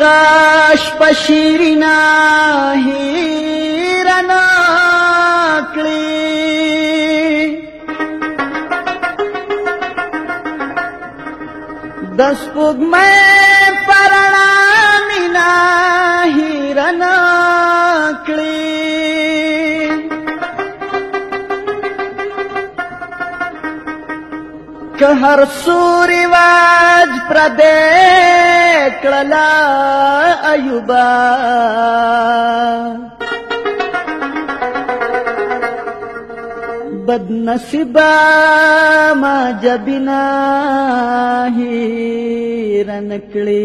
غش پشیرینا هیرنا کلی دس پوگ میں پرنا مینا هیرنا کلی که هر سو رواج پردې کړلا ایوبا بد نصیبا ما جبنا هیرن کړې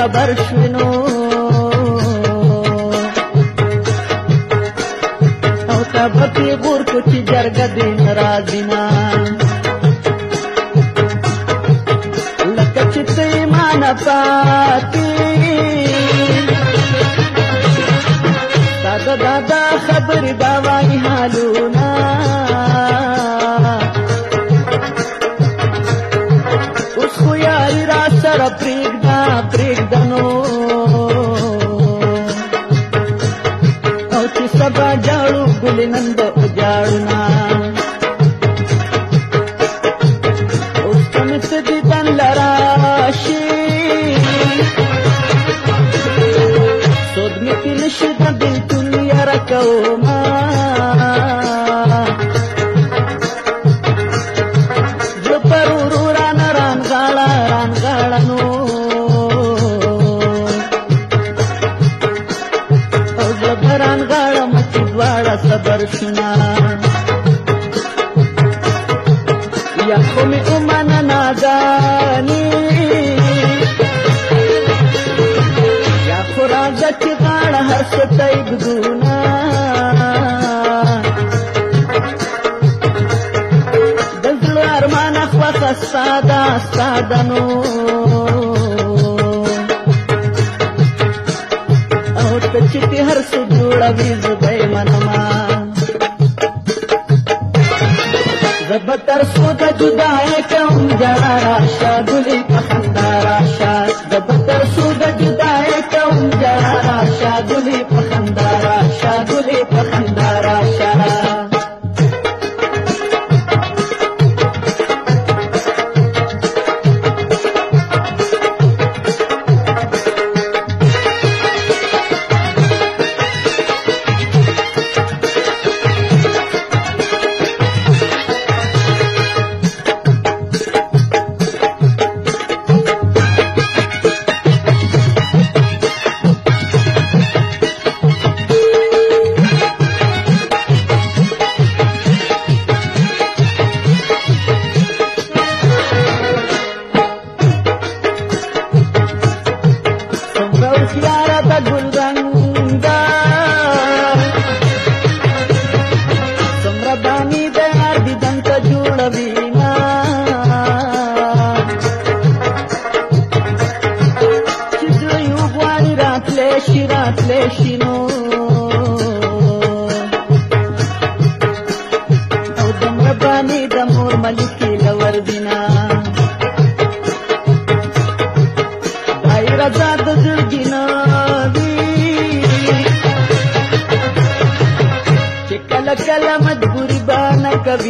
خبر شونو او تبه پیغور کو چې جرګه دین راځي نه لکه چې ته مانه پاتې प्यार सुना आंखों में उमन ना जाने या खुरा जच काण हर्ष तैब दूना सादा सादनो चिटी हर मनमा स्ुकाशा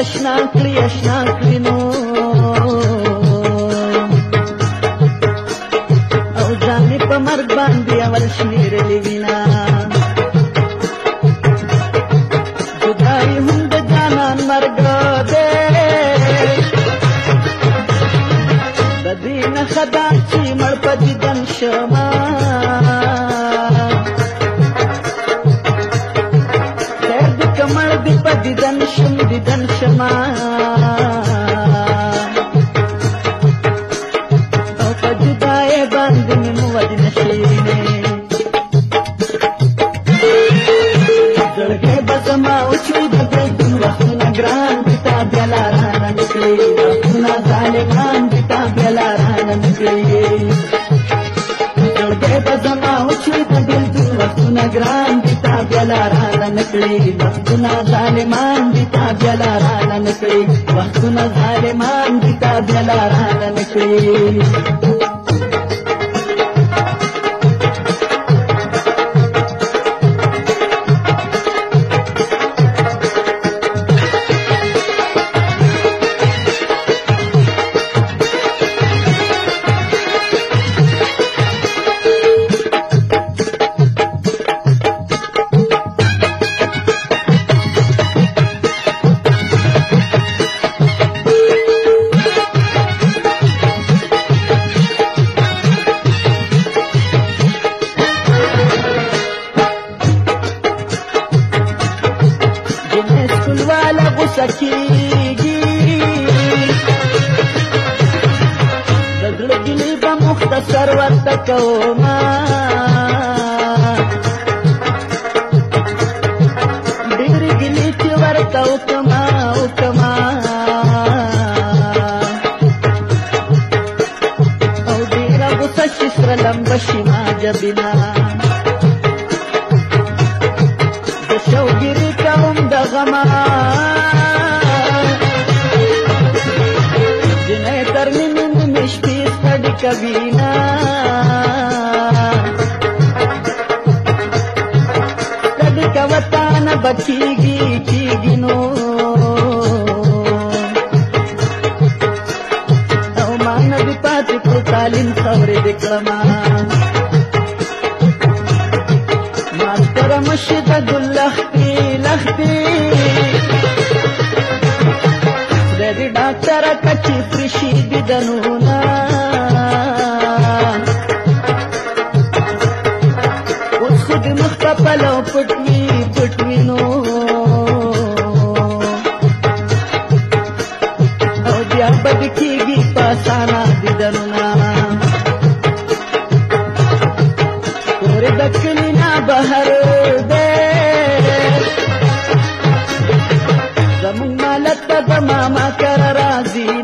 زړه شنا کړي اشنا کړي نو او ځان په مرګ باندې اول شمیرلې وینا جدای هم د جانان مرګ دې بدین خدا چې مړ په دیدن شمه क्रांतिता आपल्याला राहणं निकळे पुन्हा झाले क्रांतिता आपल्याला राहणं निकळे चौथे बसमा उशीत बिंदू पुन्हा क्रांतिता आपल्याला राहणं निकळे पुन्हा झाले मानदिता आपल्याला राहणं निकळे पुन्हा झाले मानदिता आपल्याला राहणं निकळे सकेगी زړګلی به مختصر ورته کوما ډېر ګلی چې ورته وکما وکما او ډېر غوسه چې سره لمبه شي ما جبینا కబీనా ಕವತಾನ ಬಚ್ಚಿಗಿ ಚೀಗಿನೋ ನಾವು ಮಾನವಿ ಪಾತ್ರಿಕರು ತಾಲಿನ್ ಸವರೆ ವಿಕ್ರಮ ಮಾಸ್ತರ ಮುಷಿದ ಗುಲ್ಲಹ್ತಿ ಲಹ್ತಿ ರವಿ ಡಾಕ್ಟರ ಕಚ್ಚಿ ಕೃಷಿ ಬಿದನು د مخ په پلو پټ وی پټ وینو او بیا بد کیږي پاسانا دیدنونا کور د کلینا بهر دې زمون مالت به ماما کر راضی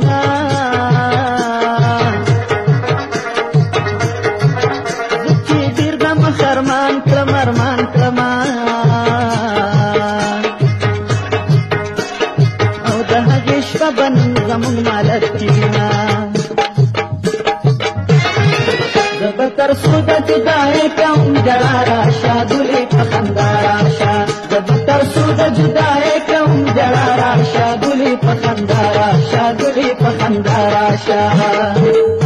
خدای کم جرا راشا دلی پخندا راشا دب تر سود جدای کم جرا راشا دلی پخندا راشا دلی پخندا راشا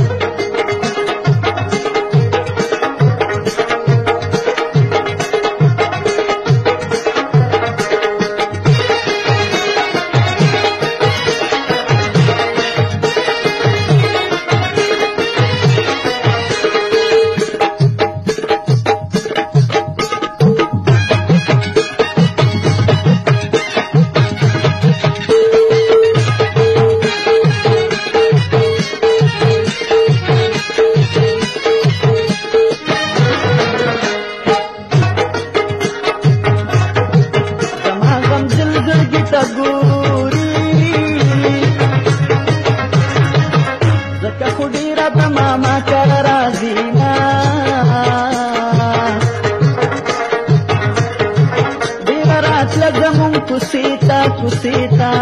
लगमों कुसेता कुसेता